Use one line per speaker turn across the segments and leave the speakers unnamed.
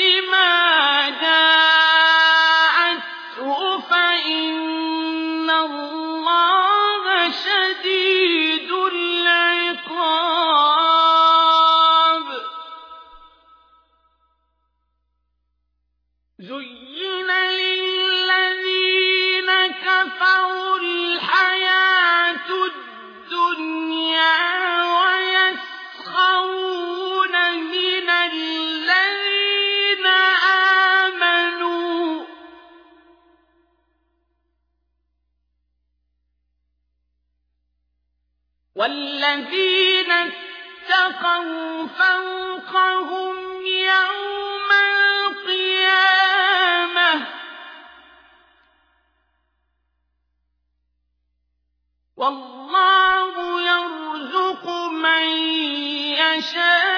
ما والذين اتقوا فوقهم يوم القيامة. والله يرزق من يشاء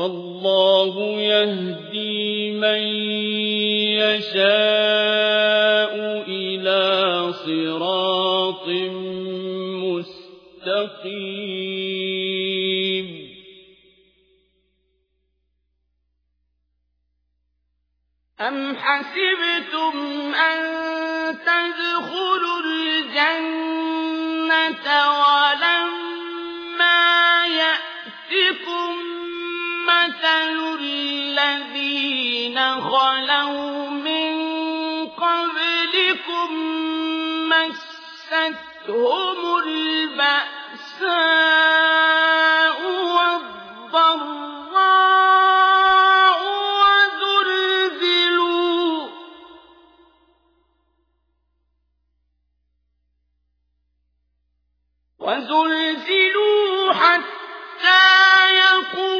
والله يهدي من يشاء إلى صراط مستقيم. أم حسبتم أن تدخلوا الجنة ولما يأتكم مثل الذين خلوا من قبلكم مستهم البأساء والضراء وزلزلوا وزلزلوا حتى يقول